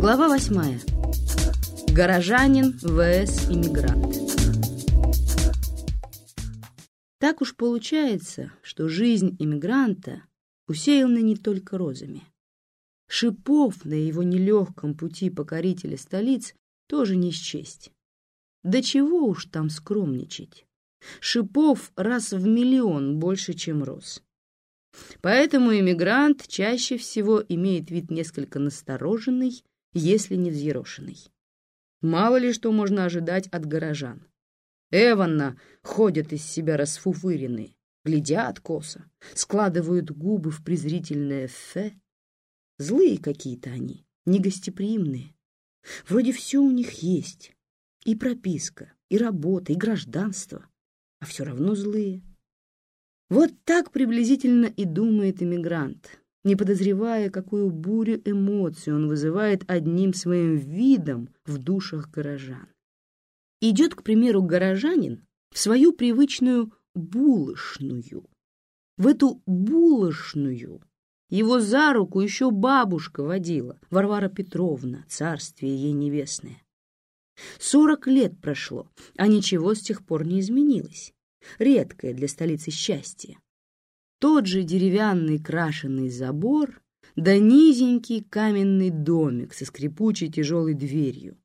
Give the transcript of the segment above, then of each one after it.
Глава восьмая. Горожанин vs. иммигрант. Так уж получается, что жизнь иммигранта усеяна не только розами. Шипов на его нелегком пути покорителя столиц тоже не счесть. Да чего уж там скромничать. Шипов раз в миллион больше, чем роз. Поэтому иммигрант чаще всего имеет вид несколько настороженный, если не взъерошенный. Мало ли что можно ожидать от горожан. Эванна ходят из себя расфуфыренные, глядят косо, складывают губы в презрительное «фе». Злые какие-то они, негостеприимные. Вроде все у них есть. И прописка, и работа, и гражданство. А все равно злые. Вот так приблизительно и думает иммигрант, не подозревая, какую бурю эмоций он вызывает одним своим видом в душах горожан. Идет, к примеру, горожанин в свою привычную булочную. В эту булочную его за руку еще бабушка водила, Варвара Петровна, царствие ей небесное. Сорок лет прошло, а ничего с тех пор не изменилось. Редкое для столицы счастье. Тот же деревянный крашеный забор, да низенький каменный домик со скрипучей тяжелой дверью.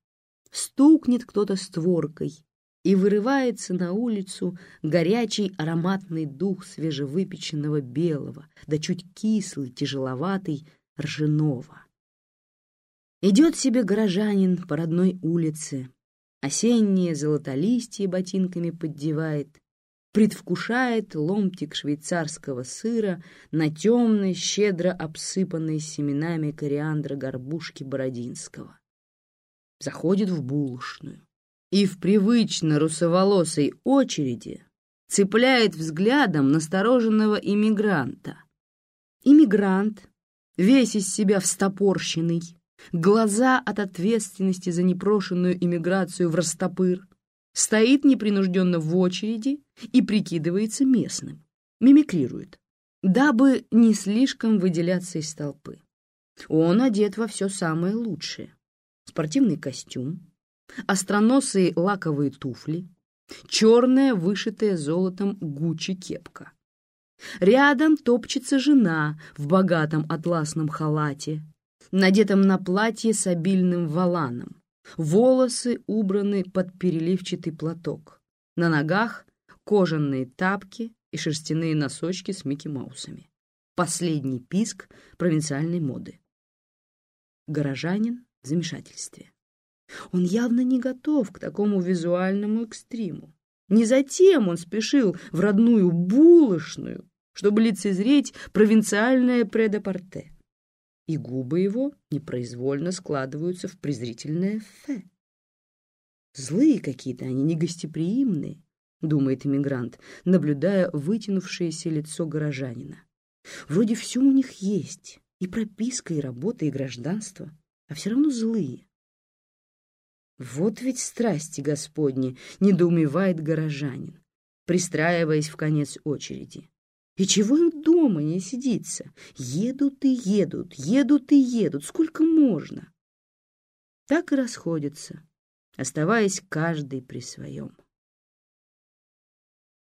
Стукнет кто-то створкой, и вырывается на улицу горячий ароматный дух свежевыпеченного белого, да чуть кислый, тяжеловатый, ржаного. Идет себе горожанин по родной улице, осенние золотолистье ботинками поддевает, предвкушает ломтик швейцарского сыра на темной, щедро обсыпанной семенами кориандра горбушки Бородинского. Заходит в булочную и в привычно русоволосой очереди цепляет взглядом настороженного иммигранта. Иммигрант, весь из себя встопорщенный, глаза от ответственности за непрошенную иммиграцию в растопыр, стоит непринужденно в очереди и прикидывается местным, мимикрирует, дабы не слишком выделяться из толпы. Он одет во все самое лучшее. Спортивный костюм, остроносые лаковые туфли, черная вышитая золотом Гуччи кепка. Рядом топчется жена в богатом атласном халате, надетом на платье с обильным валаном. Волосы убраны под переливчатый платок. На ногах кожаные тапки и шерстяные носочки с Микки Маусами. Последний писк провинциальной моды. Горожанин в замешательстве. Он явно не готов к такому визуальному экстриму. Не затем он спешил в родную булочную, чтобы лицезреть провинциальное предапорте. И губы его непроизвольно складываются в презрительное «фе». Злые какие-то они, негостеприимные, думает иммигрант, наблюдая вытянувшееся лицо горожанина. Вроде все у них есть, и прописка, и работа, и гражданство, а все равно злые. Вот ведь страсти Господни, недоумевает горожанин, пристраиваясь в конец очереди. И чего им дома не сидится? Едут и едут, едут и едут, сколько можно. Так и расходятся, оставаясь каждый при своем.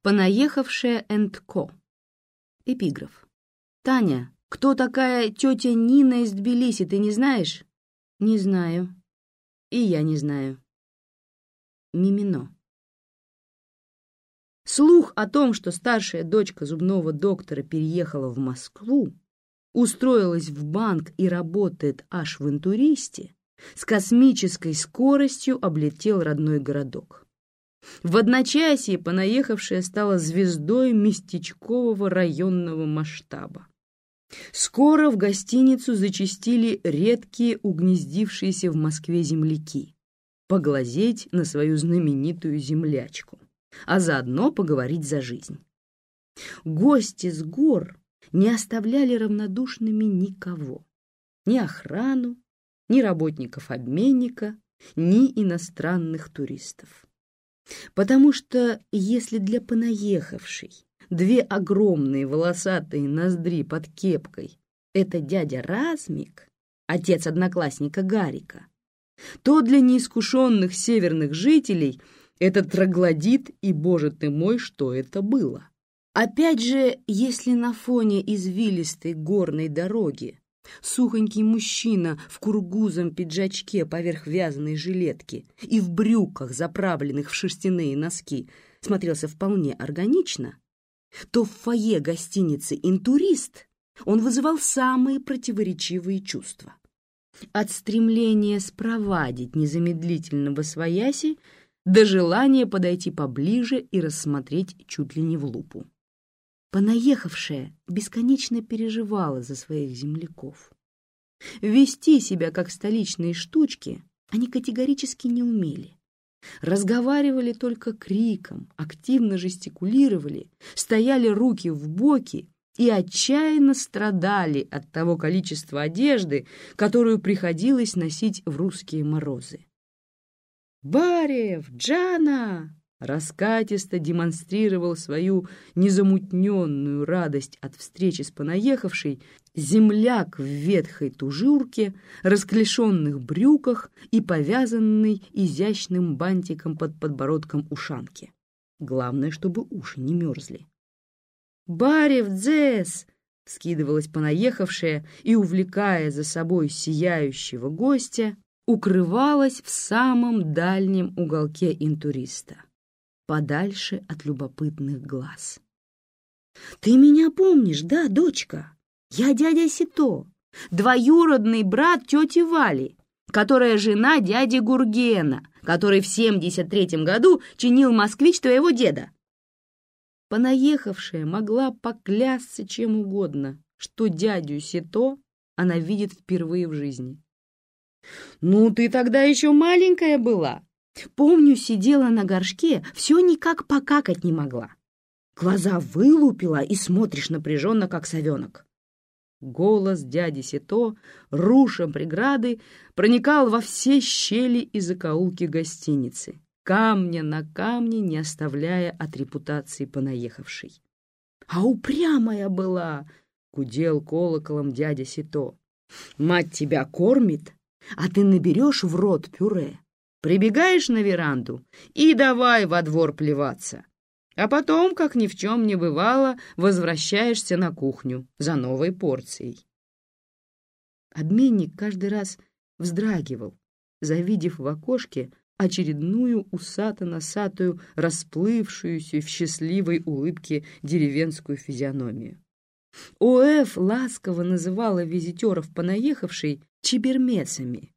Понаехавшая Эндко. Эпиграф. Таня, кто такая тетя Нина из Тбилиси, ты не знаешь? Не знаю. И я не знаю. Мимино. Слух о том, что старшая дочка зубного доктора переехала в Москву, устроилась в банк и работает аж в интуристе, с космической скоростью облетел родной городок. В одночасье понаехавшая стала звездой местечкового районного масштаба. Скоро в гостиницу зачастили редкие угнездившиеся в Москве земляки поглазеть на свою знаменитую землячку, а заодно поговорить за жизнь. Гости с гор не оставляли равнодушными никого, ни охрану, ни работников обменника, ни иностранных туристов. Потому что если для понаехавшей две огромные волосатые ноздри под кепкой. Это дядя Размик, отец одноклассника Гарика, то для неискушенных северных жителей это троглодит, и, боже ты мой, что это было. Опять же, если на фоне извилистой горной дороги сухонький мужчина в кургузом пиджачке поверх вязаной жилетки и в брюках, заправленных в шерстяные носки, смотрелся вполне органично, то в фойе гостиницы «Интурист» он вызывал самые противоречивые чувства. От стремления спровадить незамедлительно во свояси до желания подойти поближе и рассмотреть чуть ли не в лупу. Понаехавшая бесконечно переживала за своих земляков. Вести себя как столичные штучки они категорически не умели. Разговаривали только криком, активно жестикулировали, стояли руки в боки и отчаянно страдали от того количества одежды, которую приходилось носить в русские морозы. «Барев! Джана!» раскатисто демонстрировал свою незамутненную радость от встречи с понаехавшей, земляк в ветхой тужурке, расклешенных брюках и повязанной изящным бантиком под подбородком ушанки. Главное, чтобы уши не мерзли. «Барев, дзес!» — скидывалась понаехавшая и, увлекая за собой сияющего гостя, укрывалась в самом дальнем уголке интуриста подальше от любопытных глаз. «Ты меня помнишь, да, дочка? Я дядя Сито, двоюродный брат тети Вали, которая жена дяди Гургена, который в 73-м году чинил москвич твоего деда». Понаехавшая могла поклясться чем угодно, что дядю Сито она видит впервые в жизни. «Ну, ты тогда еще маленькая была», Помню, сидела на горшке, все никак покакать не могла. Глаза вылупила и смотришь напряженно, как совенок. Голос дяди Сито, рушем преграды, проникал во все щели и закоулки гостиницы, камня на камне не оставляя от репутации понаехавшей. «А упрямая была!» — гудел колоколом дядя Сито. «Мать тебя кормит, а ты наберешь в рот пюре, Прибегаешь на веранду и давай во двор плеваться. А потом, как ни в чем не бывало, возвращаешься на кухню за новой порцией. Обменник каждый раз вздрагивал, завидев в окошке очередную усато-носатую, расплывшуюся в счастливой улыбке деревенскую физиономию. ОФ ласково называла визитеров понаехавшей чебермецами,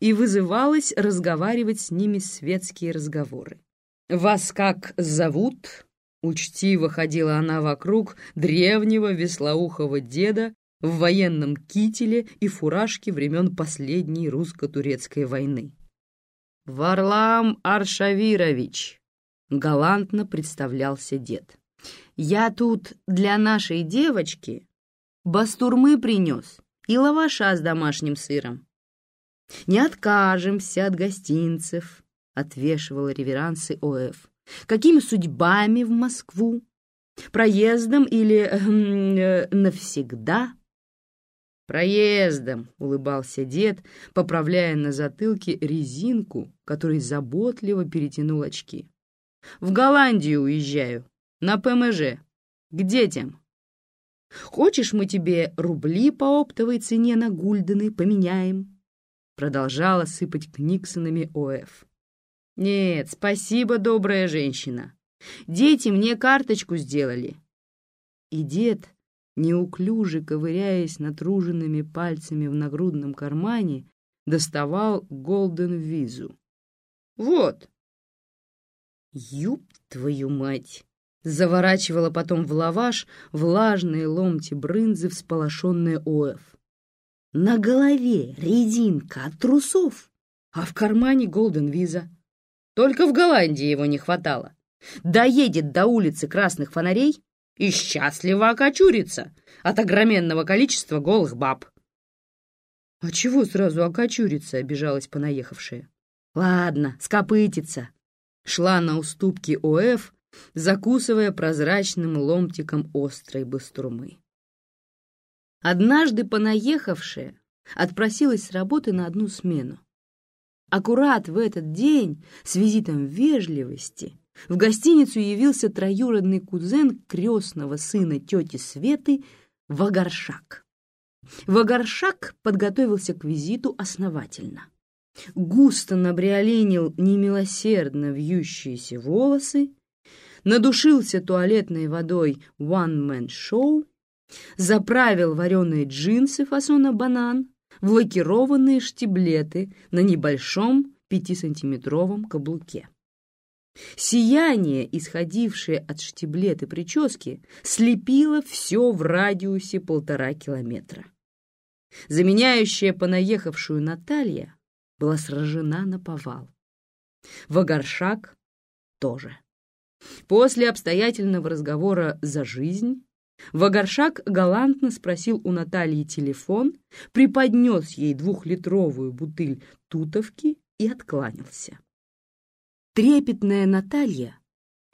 и вызывалась разговаривать с ними светские разговоры. «Вас как зовут?» Учтиво ходила она вокруг древнего веслоухого деда в военном кителе и фуражке времен последней русско-турецкой войны. «Варлам Аршавирович», — галантно представлялся дед. «Я тут для нашей девочки бастурмы принес и лаваша с домашним сыром. «Не откажемся от гостинцев», — отвешивал реверансы ОФ. «Какими судьбами в Москву? Проездом или э, навсегда?» «Проездом», — улыбался дед, поправляя на затылке резинку, которой заботливо перетянул очки. «В Голландию уезжаю, на ПМЖ, к детям. Хочешь, мы тебе рубли по оптовой цене на гульдены поменяем?» продолжала сыпать книксонами ОФ. «Нет, спасибо, добрая женщина. Дети мне карточку сделали». И дед, неуклюже ковыряясь натруженными пальцами в нагрудном кармане, доставал голден визу. «Вот». «Юб твою мать!» Заворачивала потом в лаваш влажные ломти брынзы, всполошенные ОФ. На голове резинка от трусов, а в кармане голден виза. Только в Голландии его не хватало. Доедет до улицы красных фонарей и счастливо окочурится от огроменного количества голых баб. — А чего сразу окочуриться? — обижалась понаехавшая. — Ладно, скопытится. Шла на уступки ОФ, закусывая прозрачным ломтиком острой бастурмы. Однажды понаехавшая отпросилась с работы на одну смену. Аккурат в этот день с визитом вежливости в гостиницу явился троюродный кузен крестного сына тети Светы Вагаршак. Вагаршак подготовился к визиту основательно. Густо набриоленил немилосердно вьющиеся волосы, надушился туалетной водой One Man Show, заправил вареные джинсы фасона банан в лакированные штиблеты на небольшом пятисантиметровом каблуке. Сияние, исходившее от штиблеты прически, слепило все в радиусе полтора километра. Заменяющая понаехавшую Наталья была сражена на повал. Вагаршак тоже. После обстоятельного разговора за жизнь Вагаршак галантно спросил у Натальи телефон, преподнес ей двухлитровую бутыль тутовки и откланялся. Трепетная Наталья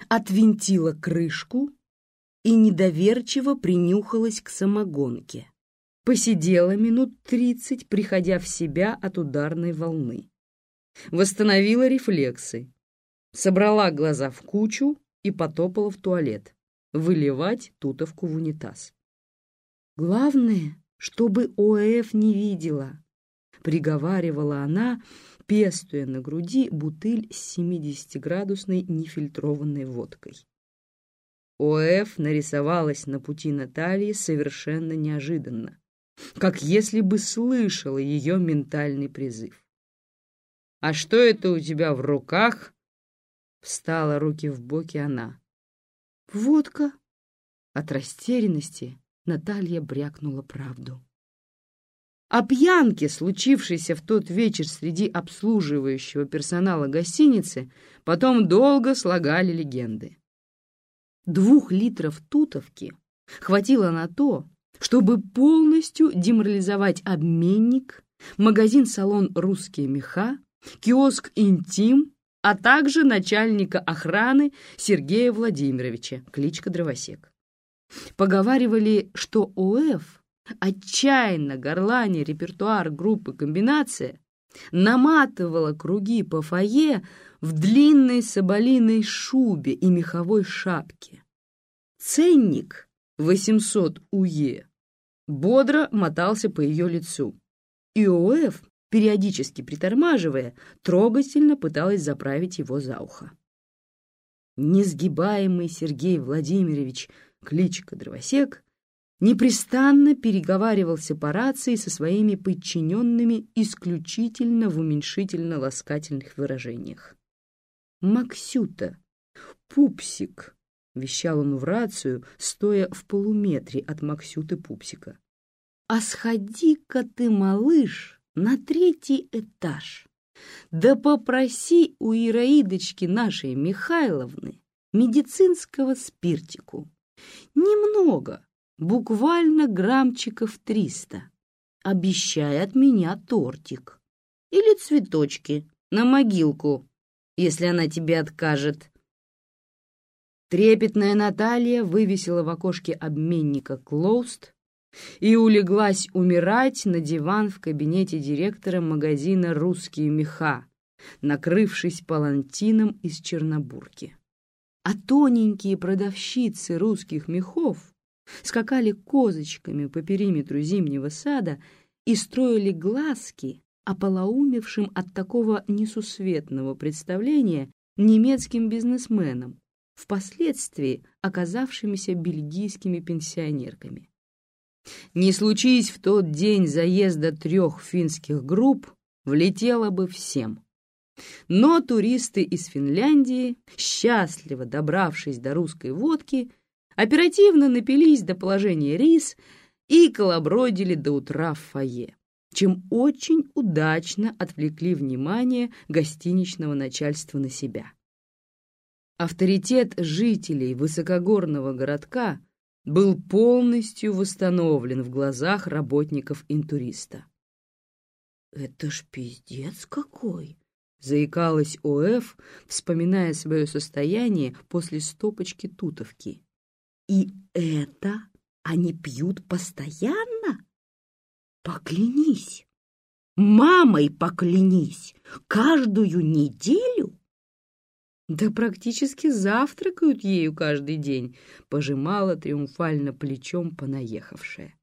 отвинтила крышку и недоверчиво принюхалась к самогонке. Посидела минут тридцать, приходя в себя от ударной волны. Восстановила рефлексы, собрала глаза в кучу и потопала в туалет, выливать тутовку в унитаз. «Главное, чтобы ОФ не видела», — приговаривала она, пестуя на груди бутыль с 70-градусной нефильтрованной водкой. ОФ нарисовалась на пути Натальи совершенно неожиданно, как если бы слышала ее ментальный призыв. «А что это у тебя в руках?» Встала руки в боки она. «Водка!» От растерянности Наталья брякнула правду. О пьянке, случившейся в тот вечер среди обслуживающего персонала гостиницы, потом долго слагали легенды. Двух литров тутовки хватило на то, чтобы полностью деморализовать обменник, магазин-салон «Русские меха», киоск «Интим», а также начальника охраны Сергея Владимировича, кличка Дровосек. Поговаривали, что ОФ отчаянно горлане репертуар группы «Комбинация», наматывала круги по фойе в длинной соболиной шубе и меховой шапке. Ценник 800 УЕ бодро мотался по ее лицу. ИОФ, периодически притормаживая, трогательно пыталась заправить его за ухо. Несгибаемый Сергей Владимирович, кличка Дровосек, непрестанно переговаривался по рации со своими подчиненными исключительно в уменьшительно-ласкательных выражениях. «Максюта! Пупсик!» — вещал он в рацию, стоя в полуметре от Максюты Пупсика. «А сходи-ка ты, малыш, на третий этаж, да попроси у Ираидочки нашей Михайловны медицинского спиртику. Немного, буквально граммчиков триста. Обещай от меня тортик. Или цветочки на могилку, если она тебе откажет. Трепетная Наталья вывесила в окошке обменника «Клоуст» и улеглась умирать на диван в кабинете директора магазина «Русские меха», накрывшись палантином из Чернобурки. А тоненькие продавщицы русских мехов скакали козочками по периметру зимнего сада и строили глазки ополоумевшим от такого несусветного представления немецким бизнесменам, впоследствии оказавшимися бельгийскими пенсионерками. Не случись в тот день заезда трех финских групп, влетело бы всем. Но туристы из Финляндии, счастливо добравшись до русской водки, оперативно напились до положения рис и колобродили до утра в фойе, чем очень удачно отвлекли внимание гостиничного начальства на себя. Авторитет жителей высокогорного городка был полностью восстановлен в глазах работников интуриста. «Это ж пиздец какой!» — заикалась ОФ, вспоминая свое состояние после стопочки тутовки. И это они пьют постоянно? Поклянись, мамой поклянись, каждую неделю. Да практически завтракают ею каждый день, пожимала триумфально плечом понаехавшая.